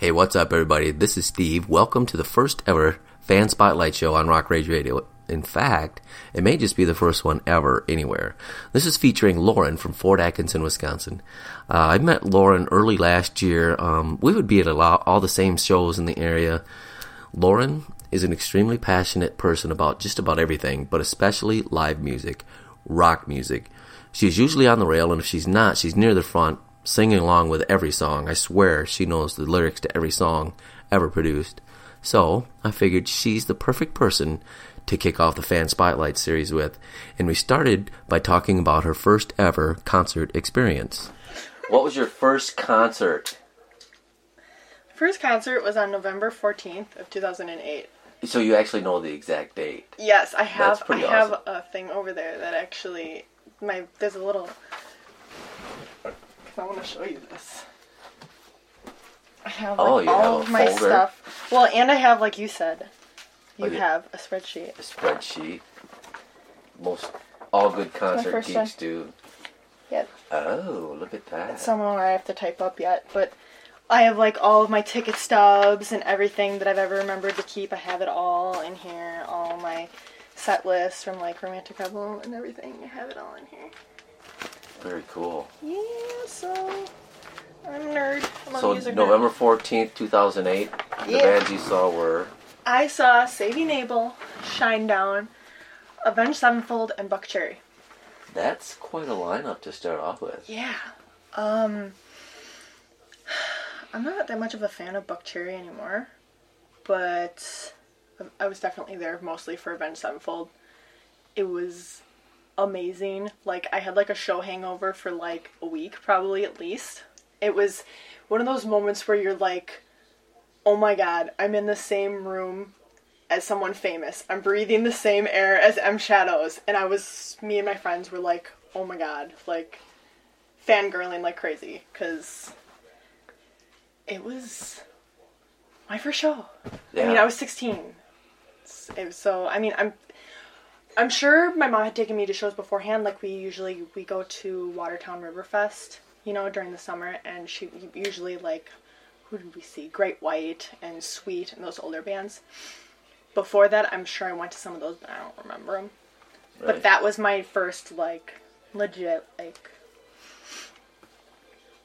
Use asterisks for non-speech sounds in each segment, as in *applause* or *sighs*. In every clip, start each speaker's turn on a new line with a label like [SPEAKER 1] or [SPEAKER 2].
[SPEAKER 1] Hey, what's up, everybody? This is Steve. Welcome to the first ever fan spotlight show on Rock Rage Radio. In fact, it may just be the first one ever anywhere. This is featuring Lauren from Fort Atkinson, Wisconsin. Uh, I met Lauren early last year. Um, we would be at a lot, all the same shows in the area. Lauren is an extremely passionate person about just about everything, but especially live music, rock music. She's usually on the rail, and if she's not, she's near the front, singing along with every song. I swear she knows the lyrics to every song ever produced. So I figured she's the perfect person to kick off the Fan Spotlight series with, and we started by talking about her first ever concert experience. What was your first concert?
[SPEAKER 2] First concert was on November 14th of 2008.
[SPEAKER 1] So you actually know the exact date.
[SPEAKER 2] Yes, I have
[SPEAKER 1] That's
[SPEAKER 2] I
[SPEAKER 1] pretty
[SPEAKER 2] have a thing over there that actually my there's a little I want to show you this. I have oh, like,
[SPEAKER 1] Oh, you
[SPEAKER 2] all
[SPEAKER 1] have
[SPEAKER 2] of my
[SPEAKER 1] folder?
[SPEAKER 2] stuff. Well, and I have like you said. You
[SPEAKER 1] Oh,
[SPEAKER 2] have a spreadsheet.
[SPEAKER 1] A spreadsheet. Most all good concert
[SPEAKER 2] first
[SPEAKER 1] geeks
[SPEAKER 2] one.
[SPEAKER 1] do.
[SPEAKER 2] Yep.
[SPEAKER 1] Oh, look at that.
[SPEAKER 2] Some more I have to type up yet, but I have like all of my ticket stubs and everything that I've ever remembered to keep. I have it all in here. All my set lists from like Romantic Rebel and everything. I have it all in here.
[SPEAKER 1] Very cool.
[SPEAKER 2] Yeah, so I'm a nerd. I'm a
[SPEAKER 1] So
[SPEAKER 2] music
[SPEAKER 1] November fourteenth, two thousand eight. The
[SPEAKER 2] Yeah.
[SPEAKER 1] bands you saw were
[SPEAKER 2] I saw Saving Abel, Shinedown, Avenged Sevenfold, and Buckcherry.
[SPEAKER 1] that's quite a lineup to start off with.
[SPEAKER 2] Yeah. Um *sighs* I'm not that much of a fan of Buckcherry anymore, but I was definitely there mostly for Avenged Sevenfold. It was amazing. Like I had like a show hangover for like a week probably at least. It was one of those moments where you're like, "Oh my god, I'm in the same room as someone famous. I'm breathing the same air as M Shadows." And I was me and my friends were like, "Oh my god, like fangirling like crazy cuz it was my first show.
[SPEAKER 1] Yeah.
[SPEAKER 2] I mean, I was 16. It was so. I mean, I'm. I'm sure my mom had taken me to shows beforehand. Like we usually we go to Watertown Riverfest, you know, during the summer, and she usually like who did we see? Great White and Sweet and those older bands. Before that, I'm sure I went to some of those, but I don't remember them. But that was my first like legit like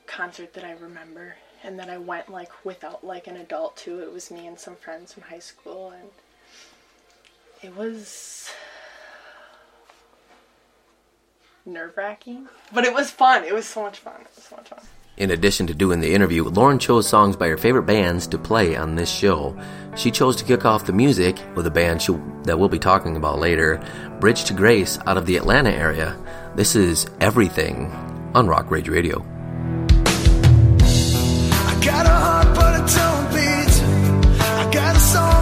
[SPEAKER 2] concert that I remember, and then I went like without like an adult too. It was me and some friends from high school, and it was nerve wracking, but it was fun. It was so much fun. It was so much fun.
[SPEAKER 1] In addition to doing the interview, Lauren chose songs by her favorite bands to play on this show. She chose to kick off the music with a band she, that we'll be talking about later, Bridge to Grace out of the Atlanta area. This is Everything on Rock Rage Radio.
[SPEAKER 3] I got a heart, but it don't beat. I got a song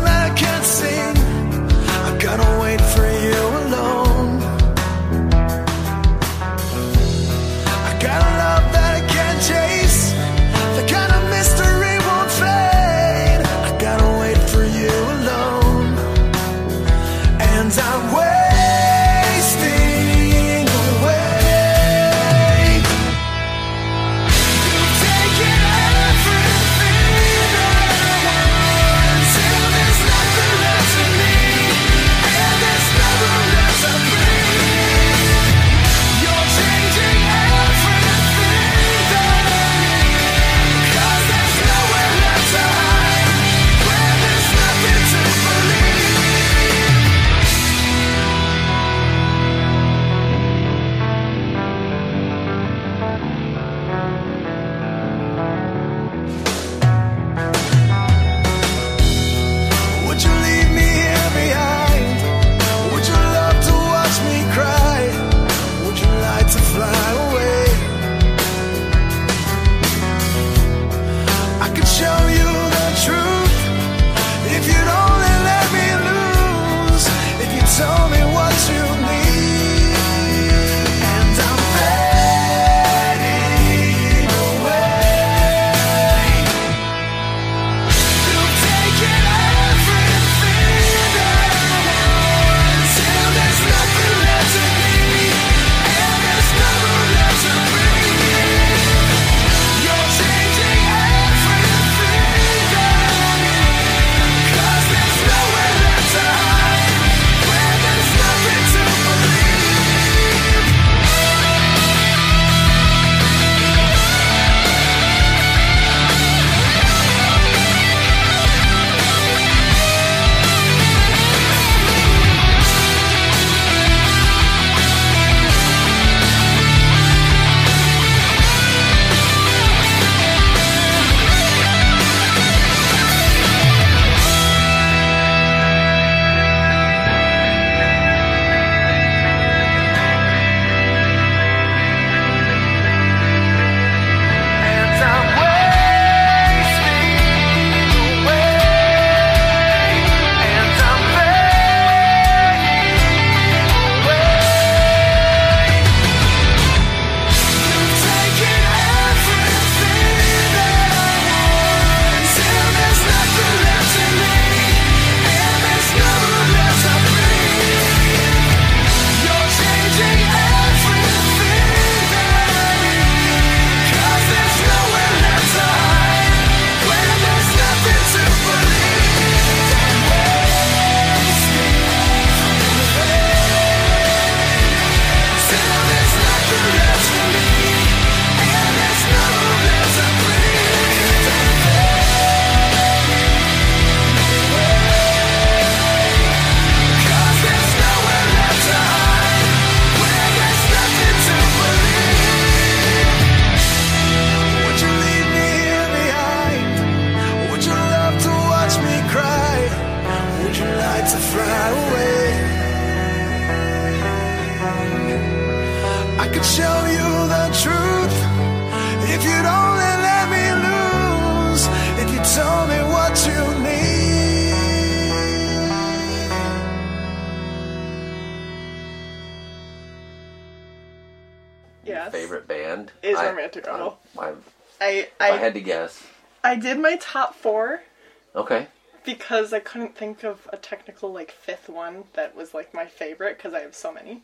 [SPEAKER 3] I
[SPEAKER 2] couldn't think of a technical like fifth one that was like my favorite because I have so many.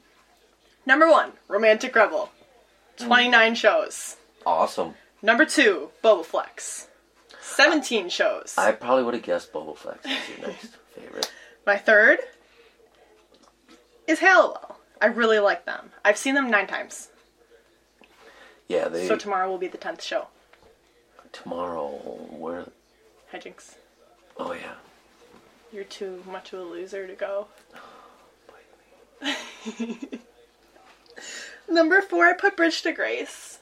[SPEAKER 2] Number one, Romantic Rebel, mm. twenty nine shows.
[SPEAKER 1] Awesome.
[SPEAKER 2] Number two, Bobaflex, seventeen shows.
[SPEAKER 1] I probably would have guessed Bobaflex as your next *laughs* favorite.
[SPEAKER 2] My third is Hallowell. I really like them. I've seen them nine times.
[SPEAKER 1] Yeah, they
[SPEAKER 2] So tomorrow will be the tenth show.
[SPEAKER 1] tomorrow. Where?
[SPEAKER 2] Hijinks.
[SPEAKER 1] Oh yeah.
[SPEAKER 2] You're too much of a loser to go. *laughs* Number four, I put Bridge to Grace.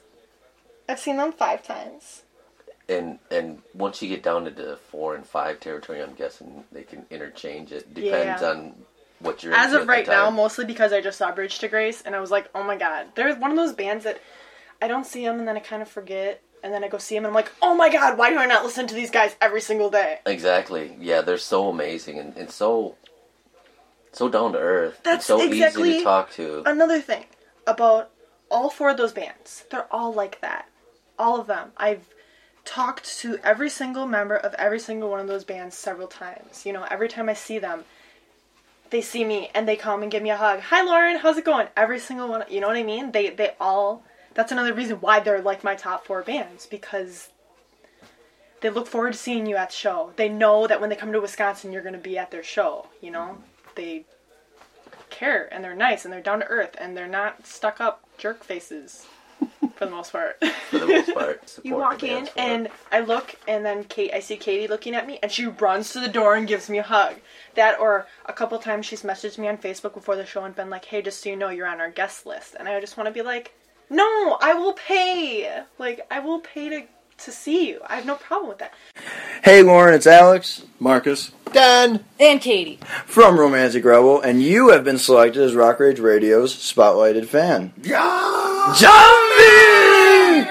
[SPEAKER 2] I've seen them five times.
[SPEAKER 1] And and once you get down into four and five territory, I'm guessing they can interchange it. Depends
[SPEAKER 2] Yeah.
[SPEAKER 1] on what you're.
[SPEAKER 2] As of
[SPEAKER 1] the
[SPEAKER 2] right now, mostly because I just saw Bridge to Grace and I was like, oh my god. There's one of those bands that I don't see them and then I kind of forget. And then I go see them and I'm like, oh my god, why do I not listen to these guys every single day?
[SPEAKER 1] Exactly. Yeah, they're so amazing and, and so so down to earth.
[SPEAKER 2] That's
[SPEAKER 1] so easy to talk to.
[SPEAKER 2] Another thing about all four of those bands, they're all like that. All of them. I've talked to every single member of every single one of those bands several times. You know, every time I see them, they see me and they come and give me a hug. Hi Lauren, how's it going? Every single one, you know what I mean? They they all that's another reason why they're like my top 4 bands because they look forward to seeing you at the show. They know that when they come to Wisconsin you're going to be at their show, you know? They care and they're nice and they're down to earth and they're not stuck up jerk faces *laughs* for the most part.
[SPEAKER 1] for the most part. *laughs*
[SPEAKER 2] you walk in
[SPEAKER 1] bands for it.
[SPEAKER 2] and I look and then Kate I see Katie looking at me and she runs to the door and gives me a hug. That or a couple times she's messaged me on Facebook before the show and been like, "Hey, just so you know, you're on our guest list." And I just want to be like, "No, I will pay. Like I will pay to to see you. I have no problem with that."
[SPEAKER 4] Hey Lauren, it's Alex
[SPEAKER 5] Marcus.
[SPEAKER 4] Dan
[SPEAKER 6] And Katie.
[SPEAKER 4] from Romantic Rebel, and you have been selected as Rock Rage Radio's spotlighted fan.
[SPEAKER 5] Yeah.
[SPEAKER 4] Jumpy!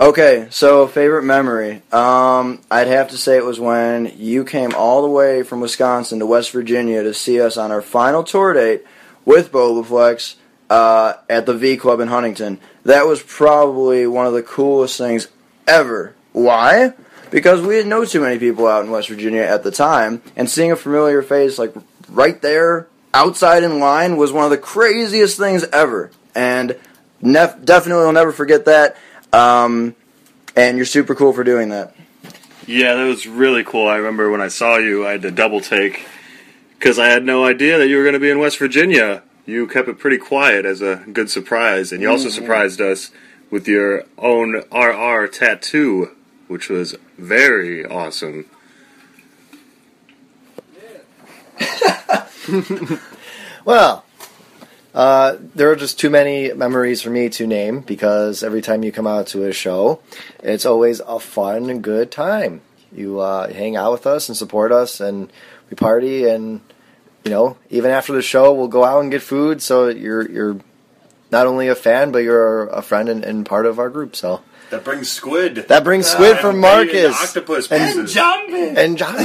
[SPEAKER 4] Okay, so favorite memory. Um, I'd have to say it was when you came all the way from Wisconsin to West Virginia to see us on our final tour date with Bobaflex uh, at the V Club in Huntington. That was probably one of the coolest things ever. Why? Because we didn't know too many people out in West Virginia at the time, and seeing a familiar face like right there outside in line was one of the craziest things ever. And nef- definitely will never forget that. Um, and you're super cool for doing that.
[SPEAKER 5] Yeah, that was really cool. I remember when I saw you, I had to double take because I had no idea that you were going to be in West Virginia. You kept it pretty quiet as a good surprise, and you also surprised us with your own RR tattoo, which was very awesome. *laughs*
[SPEAKER 7] Well, uh, there are just too many memories for me to name because every time you come out to a show, it's always a fun and good time. You uh, hang out with us and support us, and we party, and you know, even after the show, we'll go out and get food. So you're you're not only a fan, but you're a friend and, and part of our group. So
[SPEAKER 5] That brings squid.
[SPEAKER 7] that brings squid from ah, Marcus
[SPEAKER 5] octopus
[SPEAKER 7] and
[SPEAKER 5] pieces.
[SPEAKER 4] Jumping!
[SPEAKER 7] and John.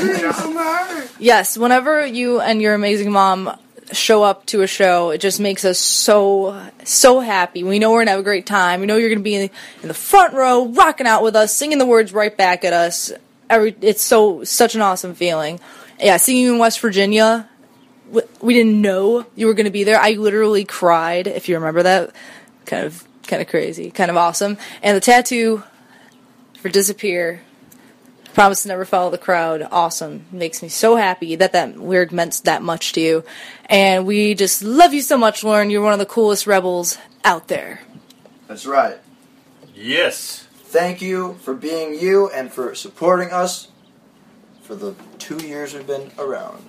[SPEAKER 6] Yes, whenever you and your amazing mom show up to a show, it just makes us so so happy. We know we're gonna have a great time. We know you're gonna be in, in the front row, rocking out with us, singing the words right back at us. Every it's so such an awesome feeling. Yeah, seeing you in West Virginia, w- we didn't know you were gonna be there. I literally cried. If you remember that, kind of kind of crazy, kind of awesome. And the tattoo for disappear Promise to never follow the crowd. Awesome. Makes me so happy that that weird meant that much to you. And we just love you so much, Lauren. You're one of the coolest rebels out there.
[SPEAKER 4] That's right.
[SPEAKER 5] Yes.
[SPEAKER 4] Thank you for being you and for supporting us for the two years we've been around.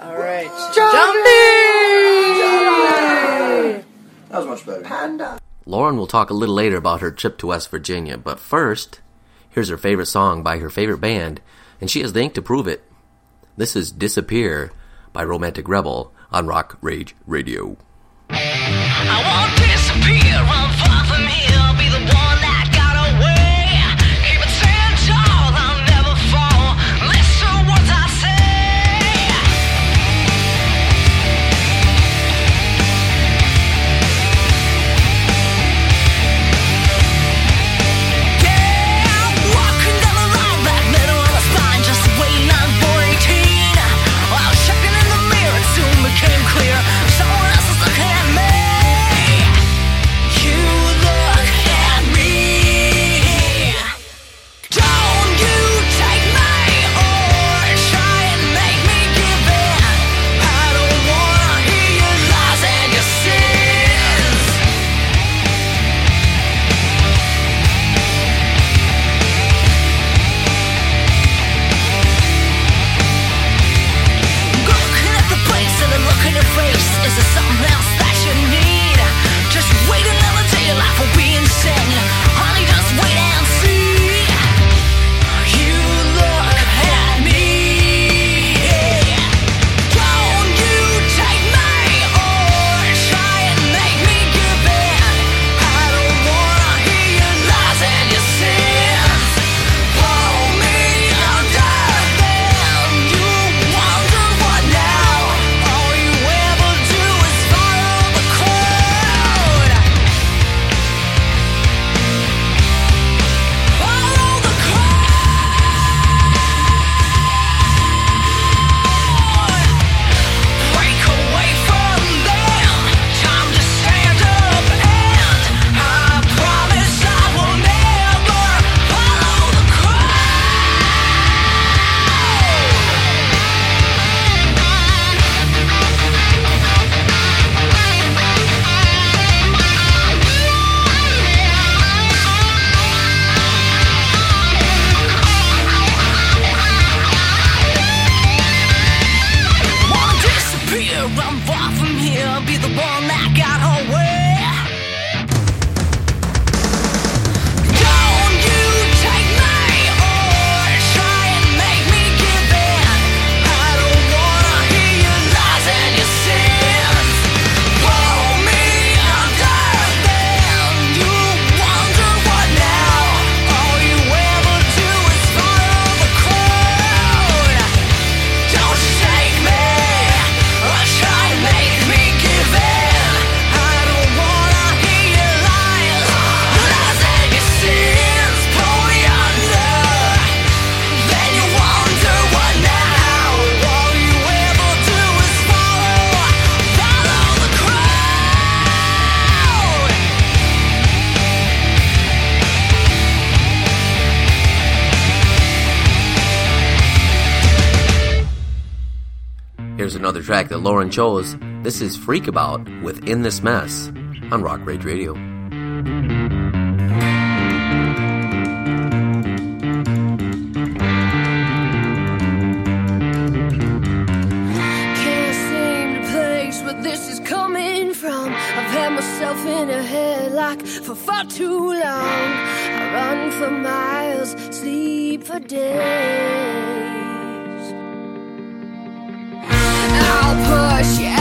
[SPEAKER 6] All right.
[SPEAKER 4] That was much better. Panda.
[SPEAKER 1] Lauren will talk a little later about her trip to West Virginia, but first, here's her favorite song by her favorite band, and she has the ink to prove it. This is Disappear by Romantic Rebel on Rock Rage Radio. Track that Lauren chose. This is Freak About Within This Mess on Rock Rage Radio.
[SPEAKER 8] Can't seem to place where this is coming from. I've had myself in a headlock for far too long. I run for miles, sleep for days. I'll push you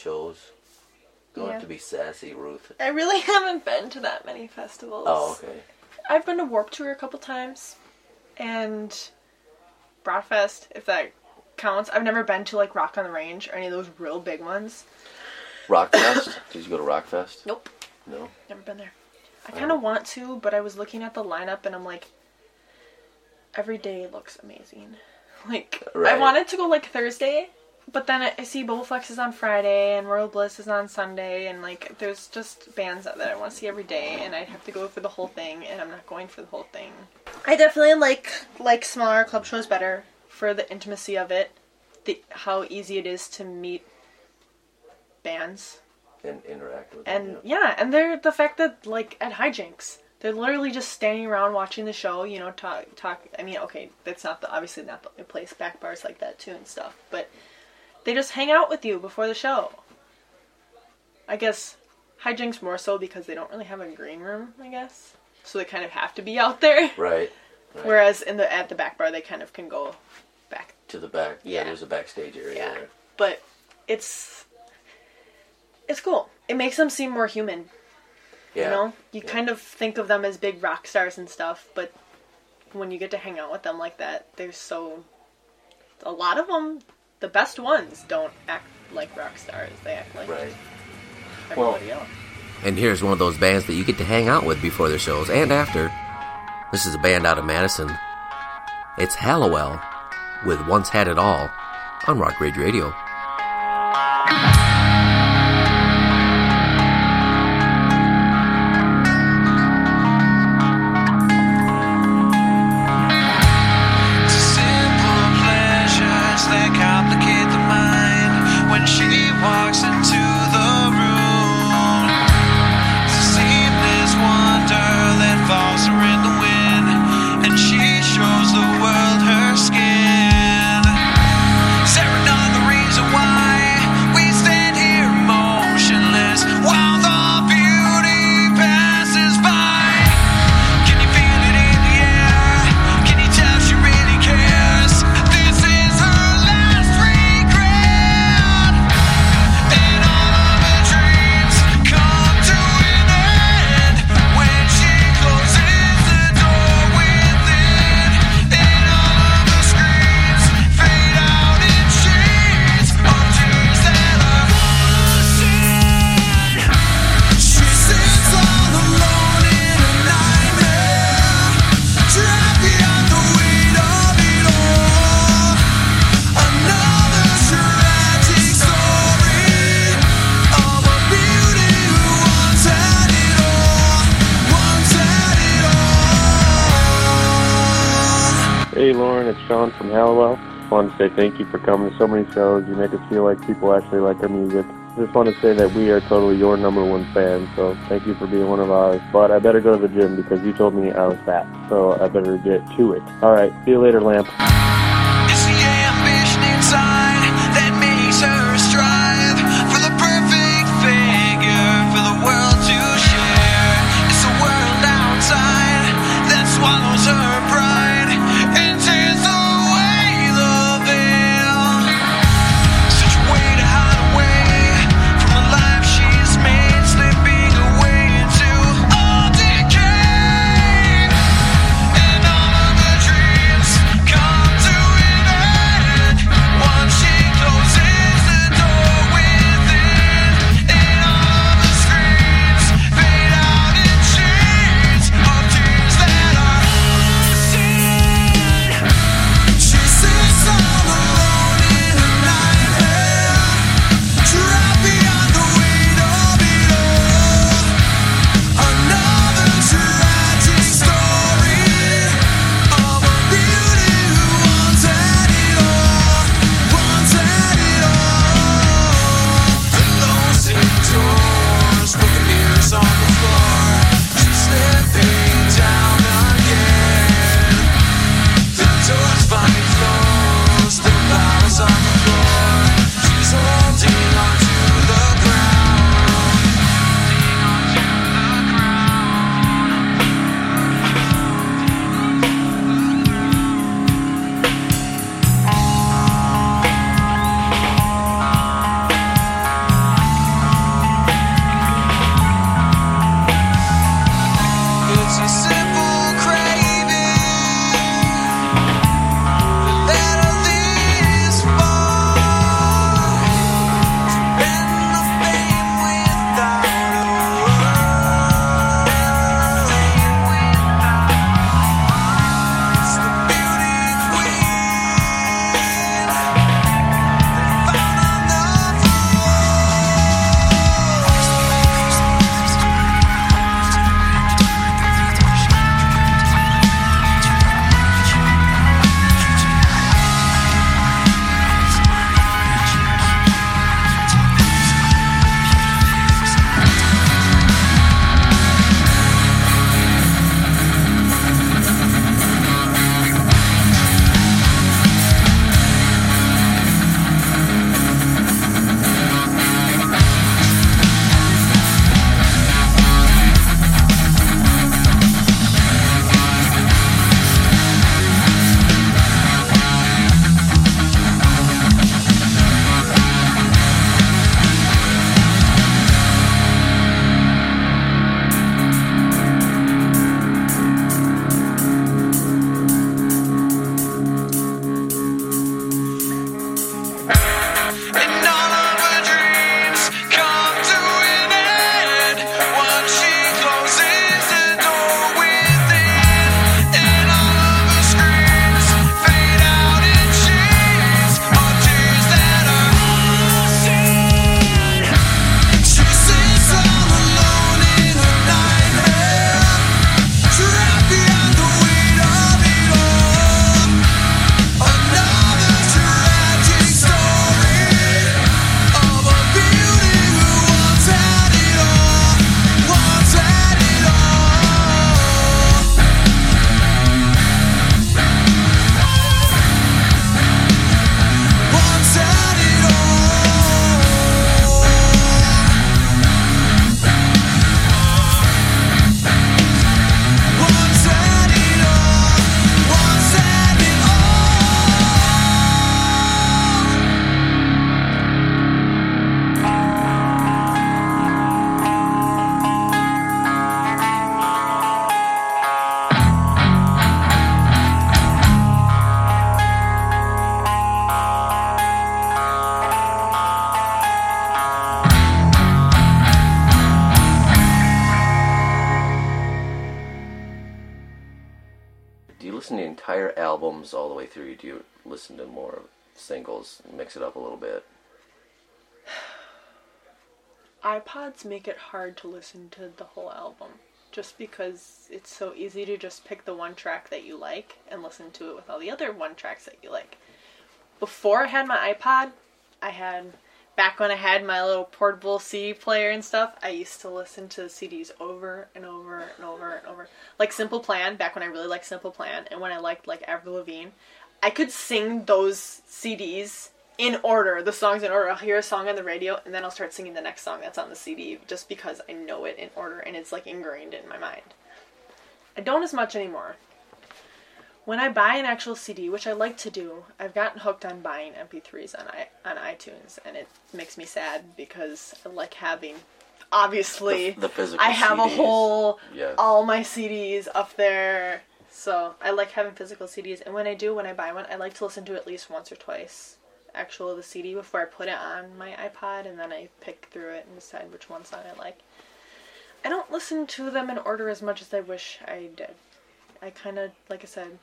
[SPEAKER 1] shows. Don't
[SPEAKER 2] Yeah.
[SPEAKER 1] have to be sassy, Ruth.
[SPEAKER 2] I really *laughs* haven't been to that many festivals.
[SPEAKER 1] Oh, okay.
[SPEAKER 2] I've been to Warped Tour a couple times, and Broadfest, if that counts. I've never been to like Rock on the Range or any of those real big ones.
[SPEAKER 1] Rockfest? *coughs* Did you go to Rockfest?
[SPEAKER 2] Nope,
[SPEAKER 1] No.
[SPEAKER 2] never been there. I oh. kind of want to, but I was looking at the lineup and I'm like, every day looks amazing. *laughs* Like I wanted to go like Thursday, but then I, I see Bobaflex is on Friday and Royal Bliss is on Sunday, and like there's just bands that, that I want to see every day, and I'd have to go for the whole thing, and I'm not going for the whole thing. I definitely like like smaller club shows better for the intimacy of it, the how easy it is to meet bands
[SPEAKER 1] And interact with them.
[SPEAKER 2] and
[SPEAKER 1] them.
[SPEAKER 2] yeah, and they're the fact that like at hijinks, They're literally just standing around watching the show, you know, talk talk I mean, okay, that's not the obviously not the only place, back bars like that too and stuff, but they just hang out with you before the show. I guess hijinks more so because they don't really have a green room, I guess. So they kind of have to be out there. *laughs*
[SPEAKER 9] Right.
[SPEAKER 2] Whereas in the at the back bar they kind of can go back
[SPEAKER 9] To the back. Yeah,
[SPEAKER 2] Yeah.
[SPEAKER 9] there's a backstage area
[SPEAKER 2] Yeah.
[SPEAKER 9] there.
[SPEAKER 2] but it's it's cool. It makes them seem more human.
[SPEAKER 9] Yeah.
[SPEAKER 2] You know, you
[SPEAKER 9] Yeah.
[SPEAKER 2] kind of think of them as big rock stars and stuff, but when you get to hang out with them like that, they're so. A lot of them, the best ones, don't act like rock stars. They act like
[SPEAKER 9] Right. Well-
[SPEAKER 2] everybody else.
[SPEAKER 9] And here's one of those bands that you get to hang out with before their shows and after. This is a band out of Madison. It's Hallowell with Once Had It All on Rock Rage Radio.
[SPEAKER 10] Say thank you for coming to so many shows. You make us feel like people actually like our music. Just want to say that we are totally your number one fan, so thank you for being one of ours. But I better go to the gym because you told me I was fat, so I better get to it. All right, see you later, Lamp.
[SPEAKER 11] It's the ambition inside
[SPEAKER 1] listen to entire albums all the way through? Do you listen to more singles, mix it up a little bit?
[SPEAKER 2] iPods make it hard to listen to the whole album just because it's so easy to just pick the one track that you like and listen to it with all the other one tracks that you like. Before I had my iPod, I had back when I had my little portable CD player and stuff, I used to listen to the CDs over and over and over and over. Like Simple Plan, back when I really liked Simple Plan and when I liked like Avril Lavigne, I could sing those CDs in order, the songs in order. I'll hear a song on the radio and then I'll start singing the next song that's on the CD just because I know it in order and it's like ingrained in my mind. I don't as much anymore. When I buy an actual CD, which I like to do, I've gotten hooked on buying MP3s on i on iTunes, and it makes me sad because I like having. Obviously,
[SPEAKER 1] The- the physical
[SPEAKER 2] I have a whole all my CDs up there, so I like having physical CDs. And when I do, when I buy one, I like to listen to it at least once or twice, actual the CD before I put it on my iPod, and then I pick through it and decide which one song I like. I don't listen to them in order as much as I wish I did. I kind of, like I said,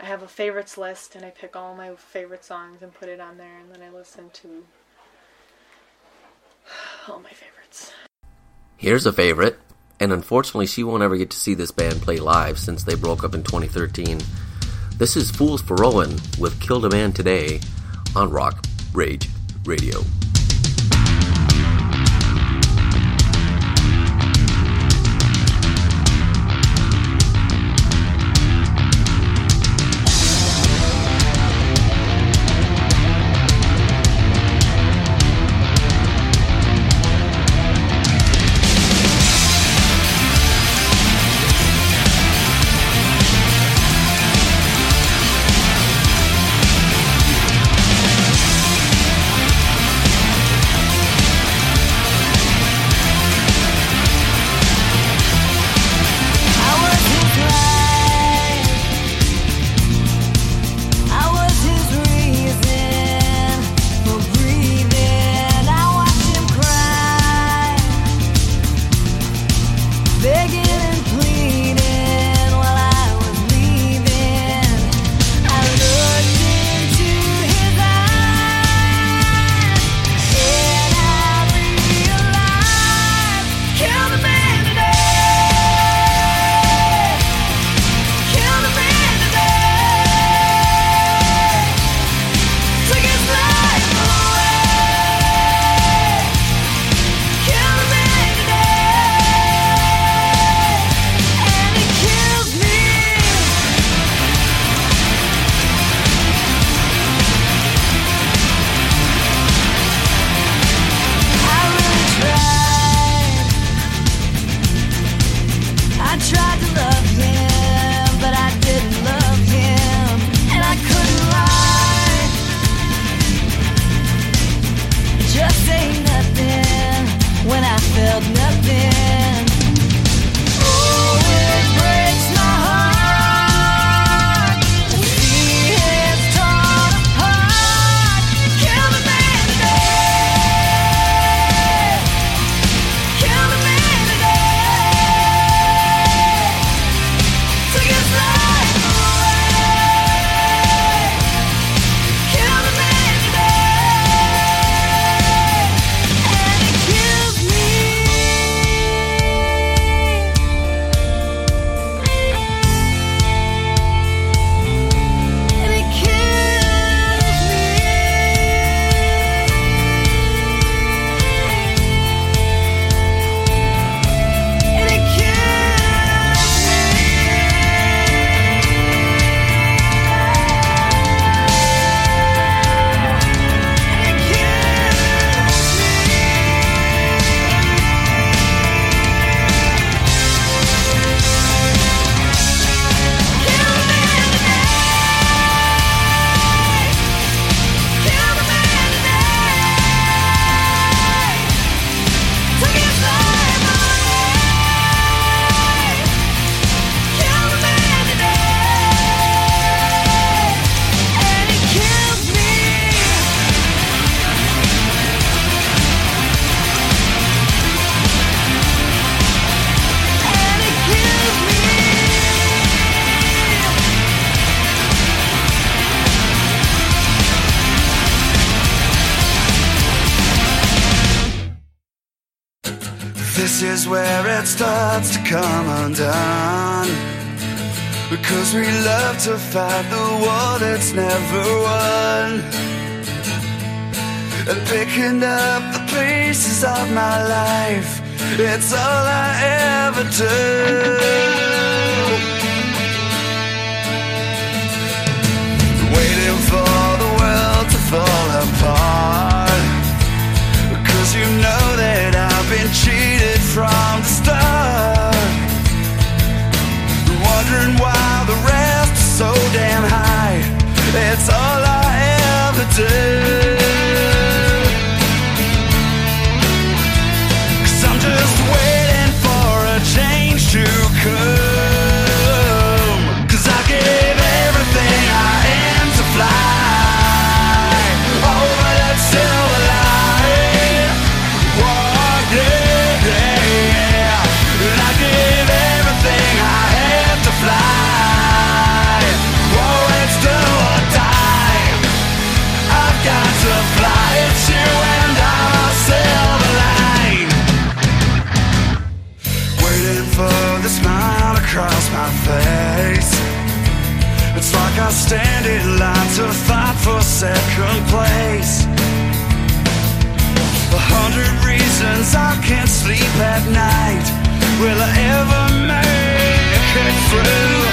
[SPEAKER 2] I have a favorites list and I pick all my favorite songs and put it on there, and then I listen to *sighs* all my favorites.
[SPEAKER 1] Here's a favorite, and unfortunately, she won't ever get to see this band play live since they broke up in 2013. This is Fools for Rowan with Killed a Man Today on Rock Rage Radio.
[SPEAKER 3] Come undone. Because we love to fight the war that's never won. And picking up the pieces of my life, it's all I ever do. Waiting for the world to fall apart. Stand in line to fight for second place. A hundred reasons I can't sleep at night. Will I ever make it through?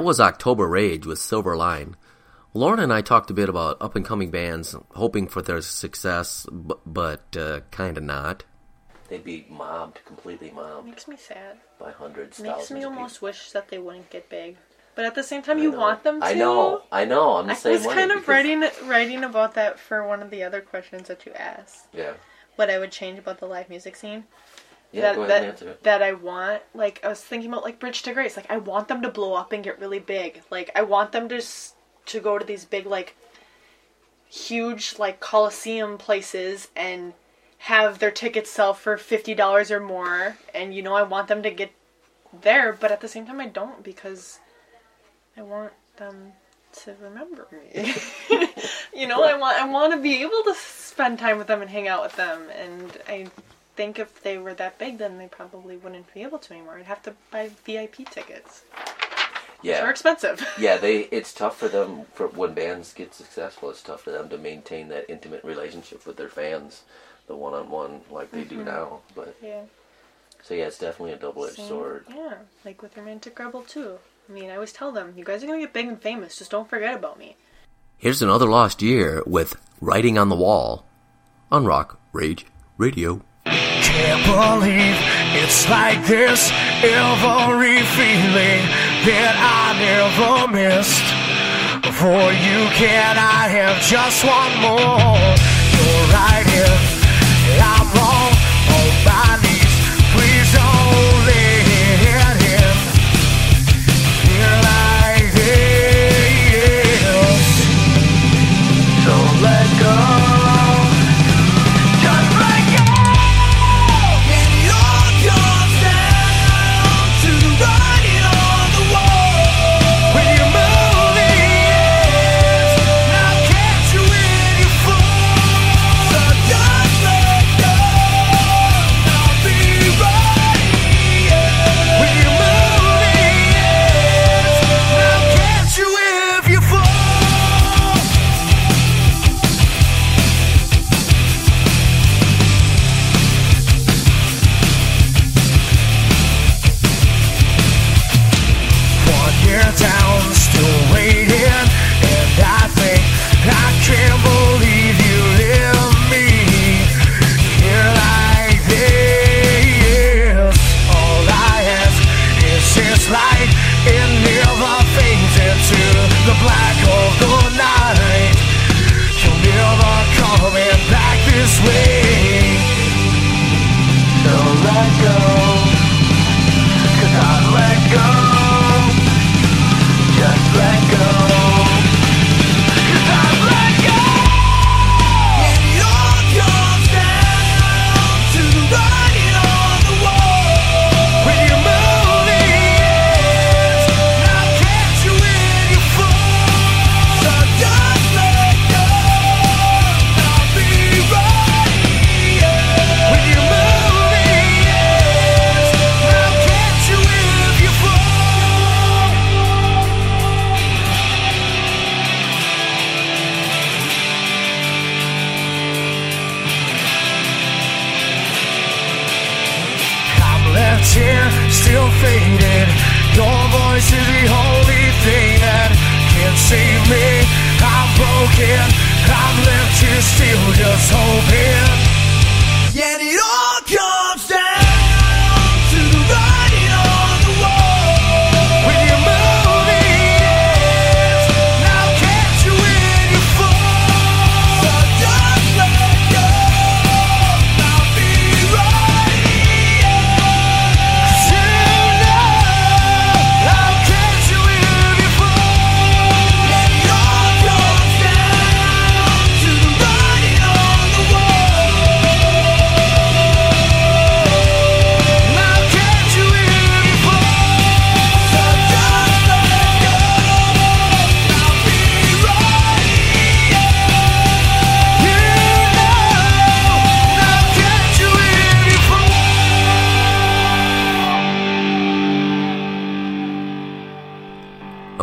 [SPEAKER 1] That was October Rage with Silver Line. Lauren and I talked a bit about up and coming bands, hoping for their success, b- but uh, kind of not. They'd be mobbed, completely mobbed
[SPEAKER 2] Makes me sad.
[SPEAKER 1] by hundreds,
[SPEAKER 2] Makes
[SPEAKER 1] thousands
[SPEAKER 2] me
[SPEAKER 1] of
[SPEAKER 2] almost wish that they wouldn't get big. But at the same time,
[SPEAKER 1] I
[SPEAKER 2] you
[SPEAKER 1] know.
[SPEAKER 2] want them to.
[SPEAKER 1] I know, I know. I'm the
[SPEAKER 2] I
[SPEAKER 1] same
[SPEAKER 2] was
[SPEAKER 1] way.
[SPEAKER 2] kind of writing writing about that for one of the other questions that you asked.
[SPEAKER 1] Yeah,
[SPEAKER 2] What I would change about the live music scene.
[SPEAKER 1] Yeah.
[SPEAKER 2] that that,
[SPEAKER 1] and answer it.
[SPEAKER 2] that I want. Like I was thinking about like Bridge to Grace. Like I want them to blow up and get really big. Like I want them to to go to these big like huge like coliseum places and have their tickets sell for fifty dollars or more. And you know I want them to get there, but at the same time I don't because I want them to remember me. *laughs* you know, I want I want to be able to spend time with them and hang out with them, and I think if they were that big, then they probably wouldn't be able to anymore. I'd have to buy VIP tickets.
[SPEAKER 1] Yeah,
[SPEAKER 2] They're expensive. *laughs*
[SPEAKER 1] yeah. They it's tough for them for when bands get successful. It's tough for them to maintain that intimate relationship with their fans, the one on one like they do mm-hmm. now. But
[SPEAKER 2] yeah.
[SPEAKER 1] so yeah, it's definitely a double edged
[SPEAKER 2] Same-
[SPEAKER 1] sword.
[SPEAKER 2] Yeah, like with Romantic Rebel too. I mean, I always tell them, you guys are gonna get big and famous. Just don't forget about me.
[SPEAKER 1] Here's another lost year with Writing on the Wall on Rock Rage Radio.
[SPEAKER 3] Can't believe it's like this. Every feeling that I never missed. For you, can I have just one more? You're right here, I'm wrong. On my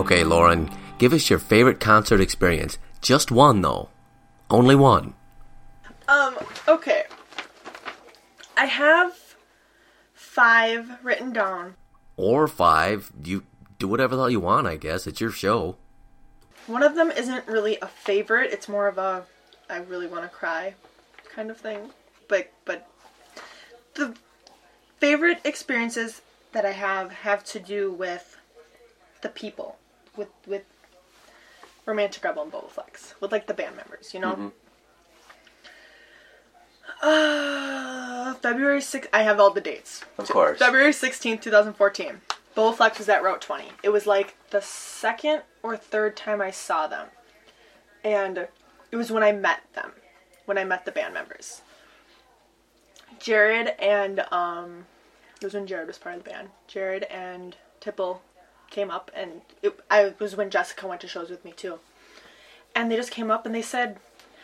[SPEAKER 1] Okay, Lauren, give us your favorite concert experience. Just one, though. Only one.
[SPEAKER 2] Um, okay. I have five written down.
[SPEAKER 1] Or five. You do whatever the hell you want, I guess. It's your show.
[SPEAKER 2] One of them isn't really a favorite. It's more of a I really want to cry kind of thing. But but the favorite experiences that I have have to do with the people, with with Romantic Rebel and Bobaflex, with like the band members, you know. Uh, February 6th, I have all the dates.
[SPEAKER 1] Of course.
[SPEAKER 2] February 16th, 2014. Bobaflex was at Route 20. It was like the second or third time I saw them. And it was when I met them, when I met the band members. Jared and, um, it was when Jared was part of the band. Jared and Tipple came up, and it, I was when Jessica went to shows with me too. And they just came up and they said,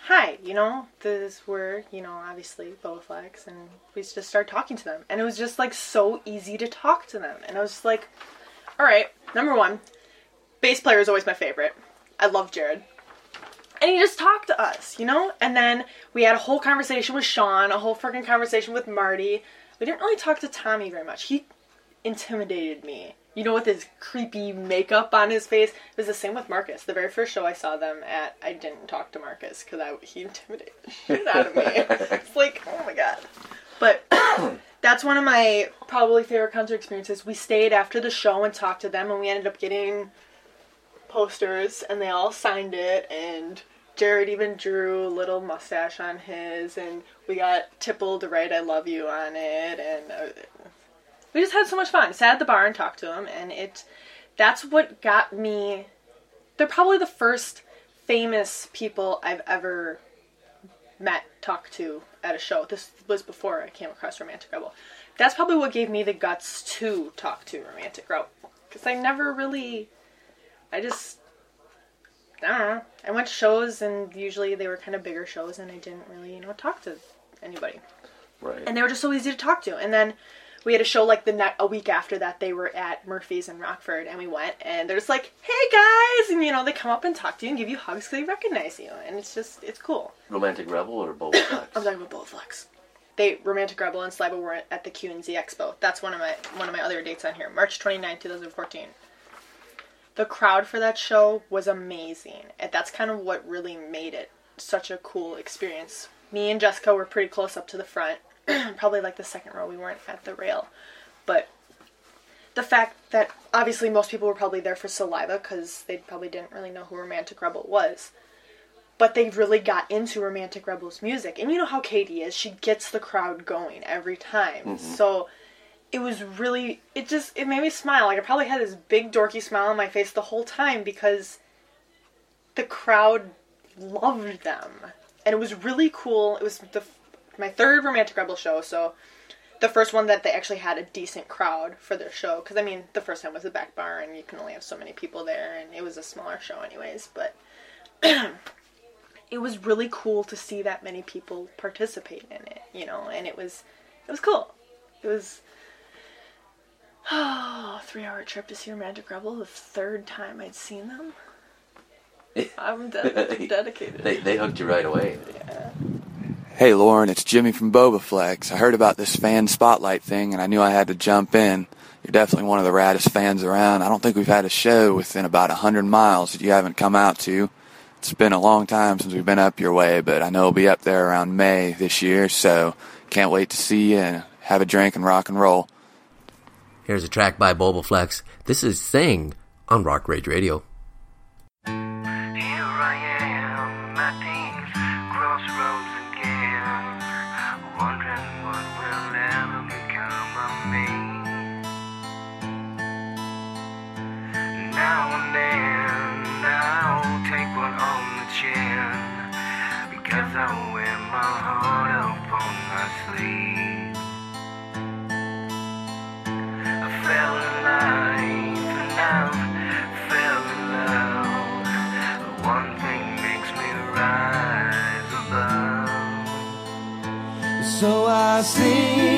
[SPEAKER 2] hi, you know, this we're, you know, obviously Bobaflex, and we just started talking to them. And it was just like so easy to talk to them. And I was just like, all right, number one, bass player is always my favorite. I love Jared. And he just talked to us, you know? And then we had a whole conversation with Sean, a whole freaking conversation with Marty. We didn't really talk to Tommy very much. He intimidated me. You know, with his creepy makeup on his face. It was the same with Marcus. The very first show I saw them at, I didn't talk to Marcus because I he intimidated the *laughs* shit out of me. it's like, oh my god. But *coughs* that's one of my probably favorite concert experiences. We stayed after the show and talked to them, and we ended up getting posters, and they all signed it. And Jared even drew a little mustache on his, and we got Tipple to write "I love you" on it, and uh, we just had so much fun. Sat at the bar and talked to them, and it. That's what got me. They're probably the first famous people I've ever met, talked to at a show. This was before I came across Romantic Rebel. That's probably what gave me the guts to talk to Romantic Rebel. Because I never really. I just. I don't know. I went to shows, and usually they were kind of bigger shows, and I didn't really, you know, talk to anybody.
[SPEAKER 1] Right.
[SPEAKER 2] And they were just so easy to talk to. And then we had a show like the ne- a week after that. They were at Murphy's in Rockford, and we went, and they're just like, "Hey guys," and you know, they come up and talk to you and give you hugs because they recognize you, and it's just it's cool.
[SPEAKER 1] Romantic Rebel or *coughs* Flex?
[SPEAKER 2] I'm talking about Bobaflex. They Romantic Rebel and Saliva were at the Q and Z Expo. That's one of my one of my other dates on here, March 29, 2014. The crowd for that show was amazing, and that's kind of what really made it such a cool experience. Me and Jessica were pretty close up to the front, *clears throat* probably like the second row. We weren't at the rail, but the fact that obviously most people were probably there for Saliva because they probably didn't really know who Romantic Rebel was but they really got into Romantic Rebels music. And you know how Katie is, she gets the crowd going every time. Mm-hmm. So it was really it just it made me smile. Like I probably had this big dorky smile on my face the whole time because the crowd loved them. And it was really cool. It was the my third Romantic Rebel show, so the first one that they actually had a decent crowd for their show because I mean the first time was the back bar and you can only have so many people there and it was a smaller show anyways, but *clears throat* it was really cool to see that many people participate in it, you know, and it was it was cool. It was *sighs* oh, three hour trip to see Romantic Rebel, the third time I'd seen them. *laughs* I'm de- dedicated.
[SPEAKER 1] They, they hooked you right away.
[SPEAKER 12] Hey Lauren, it's Jimmy from Bobaflex. I heard about this fan spotlight thing and I knew I had to jump in. You're definitely one of the raddest fans around. I don't think we've had a show within about a hundred miles that you haven't come out to. It's been a long time since we've been up your way, but I know we'll be up there around May this year, so can't wait to see you and have a drink and rock and roll.
[SPEAKER 1] Here's a track by Bobaflex. This is Sing on Rock Rage Radio.
[SPEAKER 3] I wear my heart up my sleeve. I fell and I've fell in love. One thing makes me rise above. So I sing.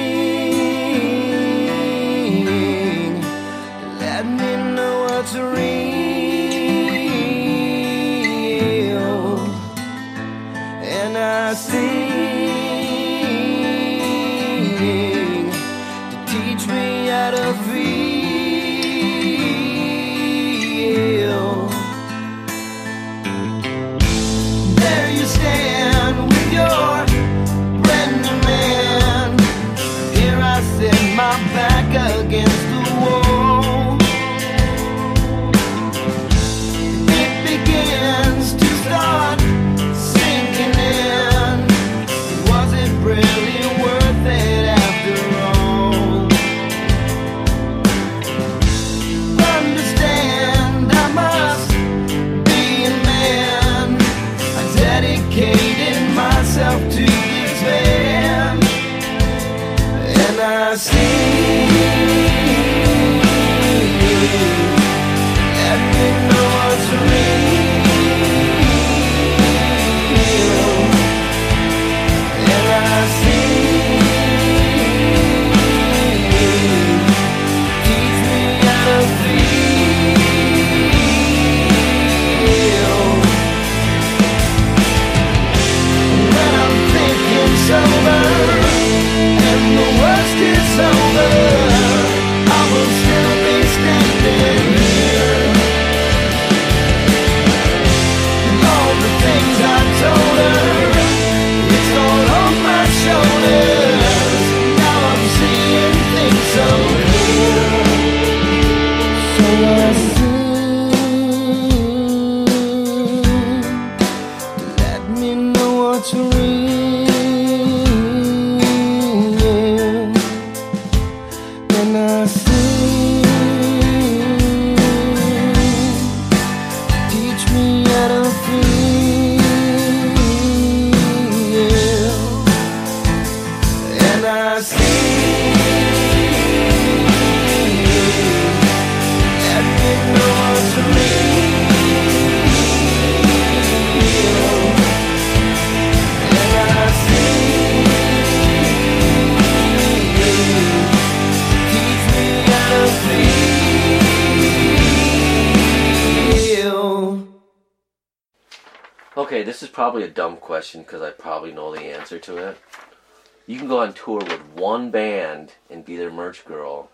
[SPEAKER 8] Okay, this is probably a dumb question because I probably know the answer to it. You can go on tour with one band and be their merch girl.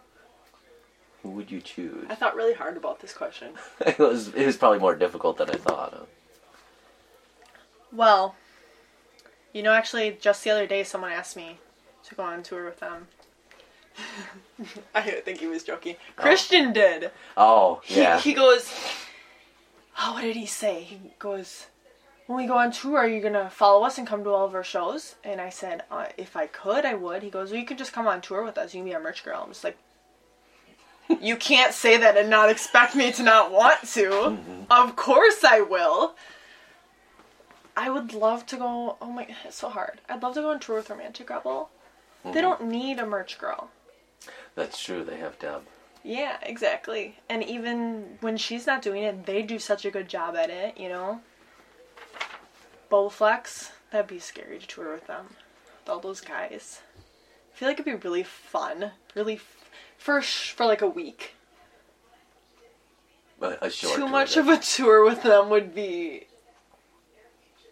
[SPEAKER 8] Who would you choose?
[SPEAKER 2] I thought really hard about this question. *laughs*
[SPEAKER 8] it was it was probably more difficult than I thought. Huh?
[SPEAKER 2] Well, you know, actually, just the other day, someone asked me to go on tour with them. *laughs* I think he was joking. Oh. Christian did.
[SPEAKER 8] Oh
[SPEAKER 2] He,
[SPEAKER 8] yeah.
[SPEAKER 2] he goes, oh, what did he say? He goes, when we go on tour, are you going to follow us and come to all of our shows? And I said, uh, if I could, I would. He goes, well, you can just come on tour with us. You can be our merch girl. I'm just like, *laughs* you can't say that and not expect me to not want to. Of course I will. I would love to go. Oh my, it's so hard. I'd love to go on tour with Romantic Rebel. They don't need a merch girl.
[SPEAKER 8] That's true. They have Deb.
[SPEAKER 2] Yeah, exactly. And even when she's not doing it, they do such a good job at it, you know? Bobaflex, that'd be scary to tour with them. With all those guys. I feel like it'd be really fun. Really, f- for, sh- for like a week.
[SPEAKER 8] A, a short.
[SPEAKER 2] too much of a tour with them would be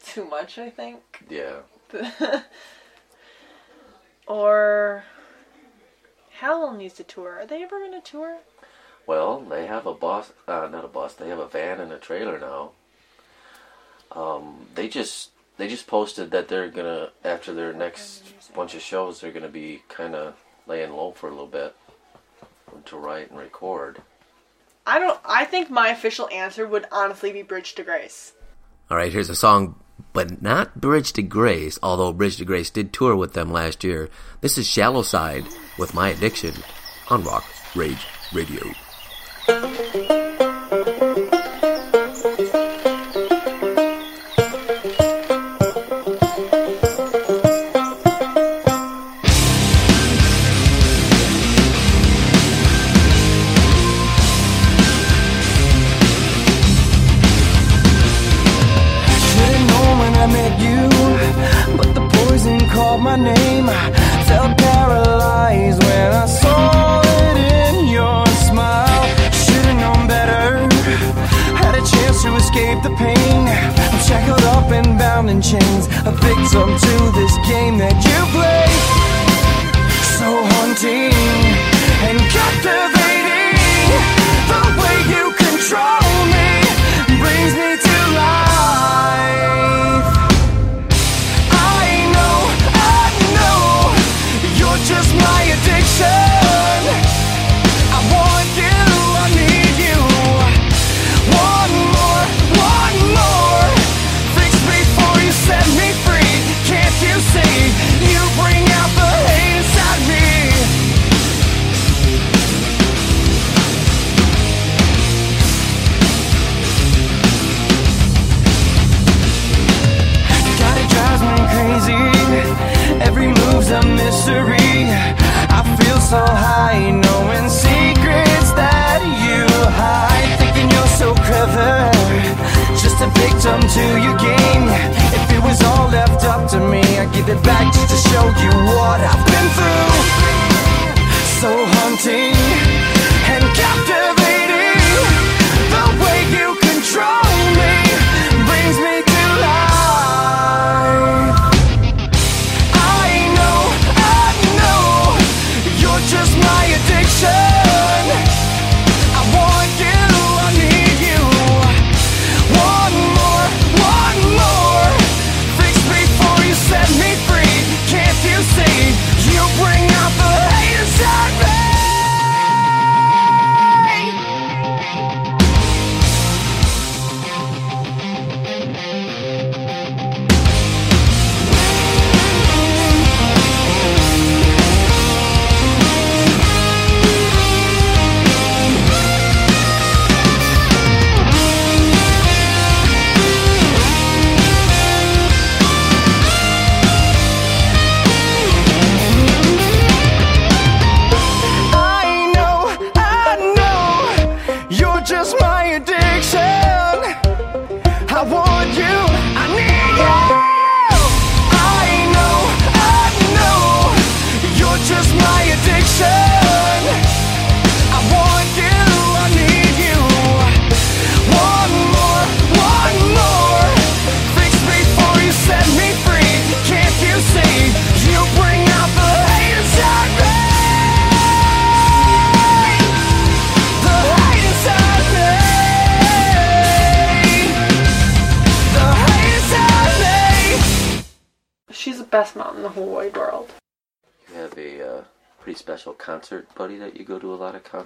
[SPEAKER 2] too much, I think.
[SPEAKER 8] Yeah. *laughs*
[SPEAKER 2] or Howell needs to tour. Are they ever going to tour?
[SPEAKER 8] Well, they have a bus. Uh, not a bus. They have a van and a trailer now. Um, they just they just posted that they're gonna after their next bunch of shows, they're gonna be kind of laying low for a little bit to write and record.
[SPEAKER 2] I don't. I think my official answer would honestly be Bridge to Grace.
[SPEAKER 8] All right, here's a song, but not Bridge to Grace, although Bridge to Grace did tour with them last year. This is Shallow Side with My Addiction on Rock Rage Radio.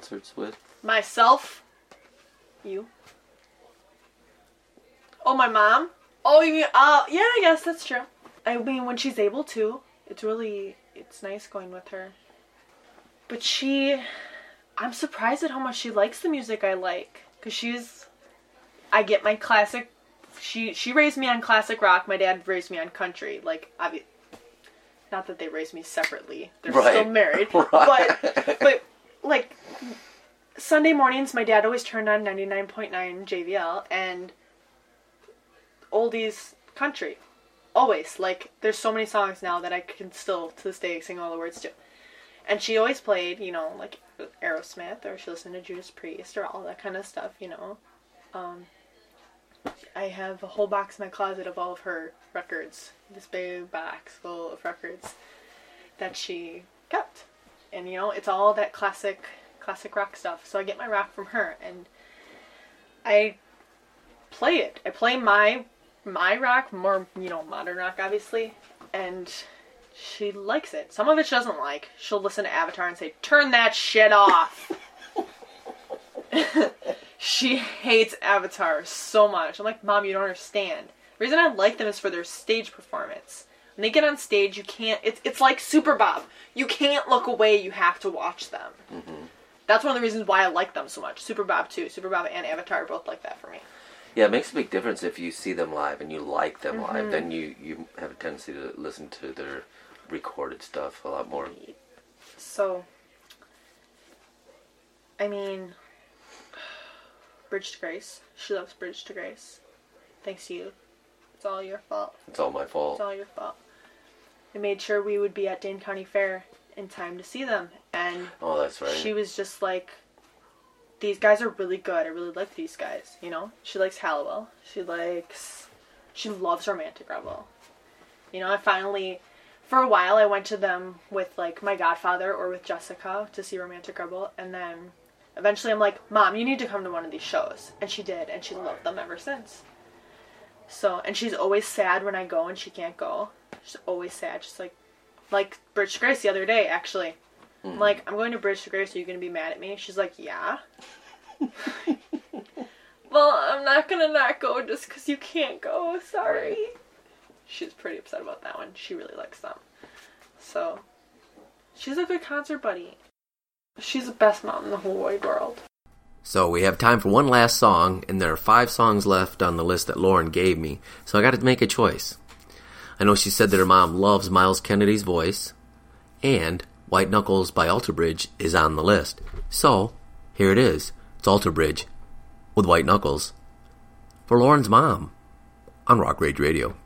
[SPEAKER 3] Concerts with.
[SPEAKER 2] Myself. You. Oh, my mom? Oh, you mean, uh, yeah, I guess that's true. I mean, when she's able to, it's really, it's nice going with her. But she, I'm surprised at how much she likes the music I like. Cause she's, I get my classic, she, she raised me on classic rock, my dad raised me on country. Like, obvi- not that they raised me separately. They're
[SPEAKER 3] Right.
[SPEAKER 2] still *laughs* married.
[SPEAKER 3] Right.
[SPEAKER 2] But, but, like, Sunday mornings, my dad always turned on 99.9 JVL and oldies country. Always. Like, there's so many songs now that I can still, to this day, sing all the words to. And she always played, you know, like Aerosmith, or she listened to Judas Priest, or all that kind of stuff, you know. Um, I have a whole box in my closet of all of her records. This big box full of records that she. And, you know, it's all that classic, classic rock stuff. So I get my rock from her, and I play it. I play my my rock, more you know, modern rock, obviously, and she likes it. Some of it she doesn't like. She'll listen to Avatar and say, "Turn that shit off." *laughs* she hates Avatar so much. I'm like, "Mom, you don't understand. The reason I like them is for their stage performance. When they get on stage, you can't. It's it's like Super Bob. You can't look away. You have to watch them. That's one of the reasons why I like them so much. Super Bob too. Super Bob and Avatar are both like that for me.
[SPEAKER 3] Yeah, it makes a big difference if you see them live and you like them
[SPEAKER 2] Mm-hmm.
[SPEAKER 3] live. Then you you have a tendency to listen to their recorded stuff a lot more.
[SPEAKER 2] So, I mean, *sighs* Bridge to Grace. She loves Bridge to Grace. Thanks to you. It's all your fault.
[SPEAKER 3] It's all my fault.
[SPEAKER 2] It's all your fault. I made sure we would be at Dane County Fair in time to see them, and
[SPEAKER 3] Oh, that's right.
[SPEAKER 2] she was just like, "These guys are really good. I really like these guys." You know, she likes Halliwell. She likes, she loves Romantic Rebel. You know, I finally, for a while, I went to them with like my godfather or with Jessica to see Romantic Rebel, and then eventually I'm like, "Mom, you need to come to one of these shows," and she did, and she loved them ever since. So, and she's always sad when I go and she can't go. She's always sad. She's like, like Bridge to Grace the other day, actually. I'm mm-hmm. like, I'm going to Bridge to Grace. Are you going to be mad at me? She's like, yeah. *laughs* well, I'm not going to not go just because you can't go. Sorry. She's pretty upset about that one. She really likes them. So, she's a good concert buddy. She's the best mom in the whole wide world.
[SPEAKER 3] So we have time for one last song, and there are five songs left on the list that Lauren gave me, so I got to make a choice. I know she said that her mom loves Myles Kennedy's voice, and White Knuckles by Alter Bridge is on the list. So, here it is. It's Alter Bridge with White Knuckles for Lauren's mom on Rock Rage Radio.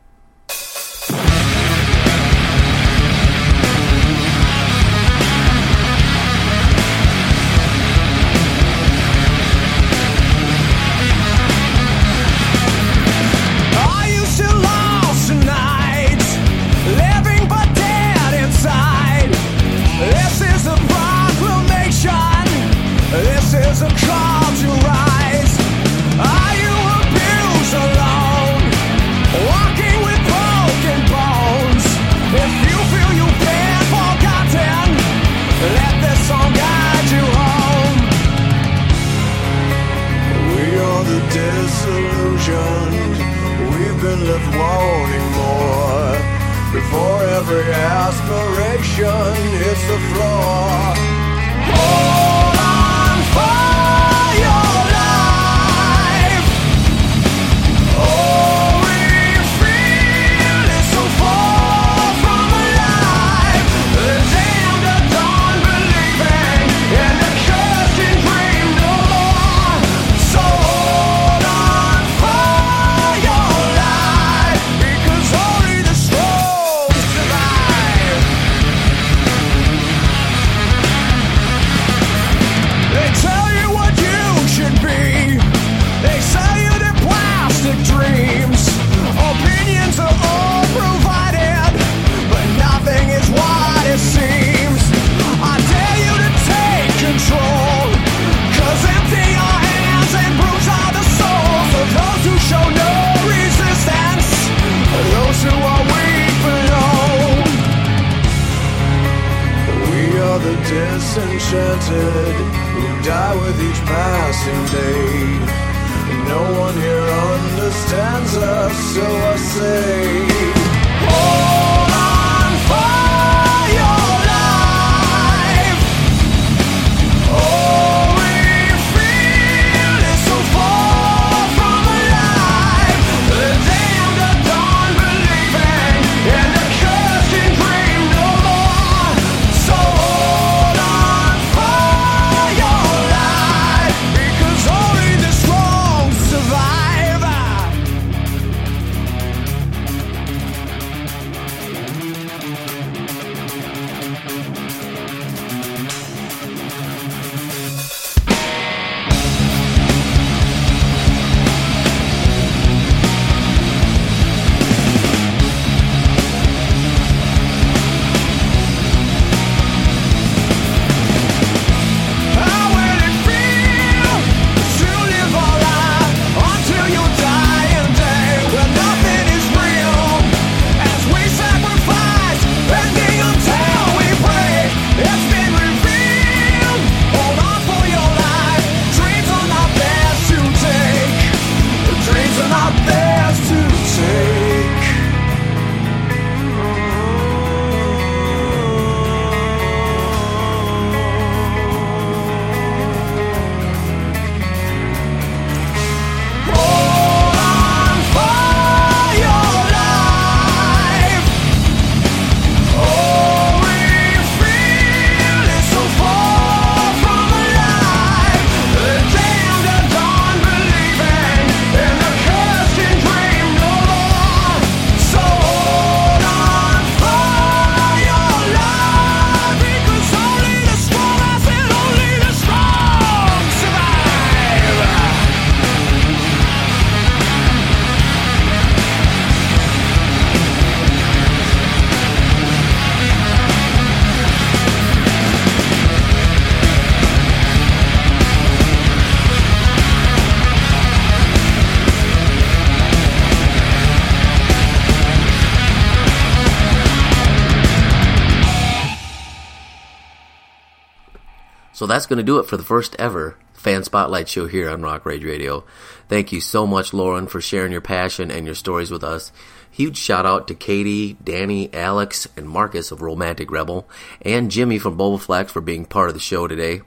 [SPEAKER 1] That's going to do it for the first ever fan spotlight show here on Rock Rage Radio. Thank you so much, Lauren, for sharing your passion and your stories with us. Huge shout out to Katie, Danny, Alex, and Marcus of Romantic Rebel, and Jimmy from Bobaflex for being part of the show today.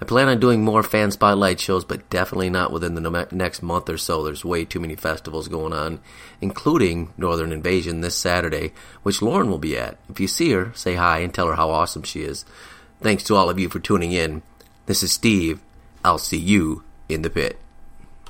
[SPEAKER 1] I plan on doing more fan spotlight shows, but definitely not within the next month or so. There's way too many festivals going on, including Northern Invasion this Saturday, which Lauren will be at. If you see her, say hi and tell her how awesome she is. Thanks to all of you for tuning in. This is Steve. I'll see you in the pit.